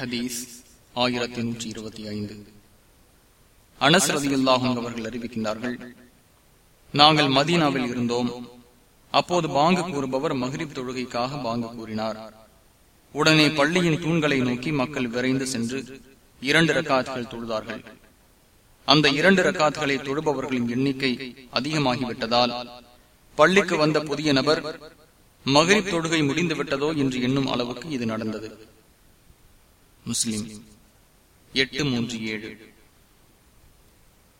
ஹதீஸ் ஆயிரத்தி நூற்றி இருபத்தி ஐந்து. அனசரதியுல்லாகும் அவர்கள் அறிவிக்கின்றார்கள் நாங்கள் மதீனாவில் இருந்தோம். அப்போது பாங்கு கூறுபவர் மகிரிப் தொழுகைக்காக பாங்கு கூறினார். உடனே பள்ளியின் தூண்களை நோக்கி மக்கள் விரைந்து சென்று இரண்டு ரக்காத்துகள் தொழுதார்கள். அந்த இரண்டு ரக்காத்துகளை தொழுபவர்களின் எண்ணிக்கை அதிகமாகிவிட்டதால் பள்ளிக்கு வந்த புதிய நபர் மகிழ் தொழுகை முடிந்து விட்டதோ என்று எண்ணும் அளவுக்கு இது நடந்தது. முஸ்லிம். எட்டு மூன்று ஏழு.